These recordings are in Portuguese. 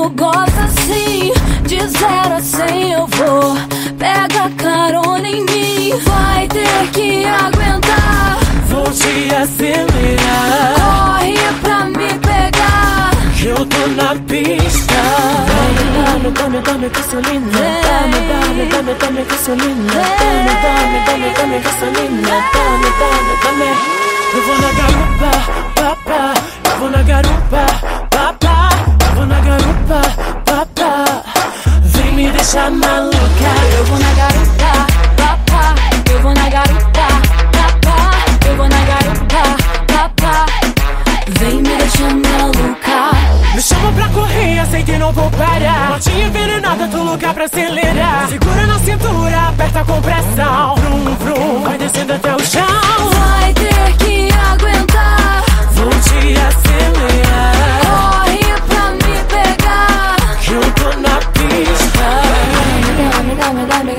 tu gosta assim, de zero a cem eu vou. Pega carona em mim, vai ter que aguentar. Vou te acelerar. Corre pra me pegar. Eu tô na pista. Dame, dame, dame gasolina. Dame, dame, dame, dame gasolina. Dame, dame, dame, dame gasolina. Dame, dame, dame. Eu vou na garupa, papá. Eu vou na garupa, Deixar maluca. Eu vou na garupa, papá. Eu vou na garupa, papá. Eu vou na garupa, papá. Vem me deixar maluca. Me chama pra correr, sei que não vou parar. Morte envenenada, tô lugar pra acelerar. Segura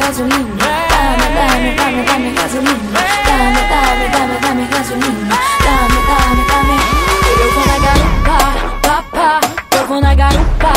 gasolina. Dame, dame, dame, dame gasolina. Dame, dame, dame, dame gasolina. Dame, dame, dame. Eu vou na garupa, papá. Eu vou na garupa,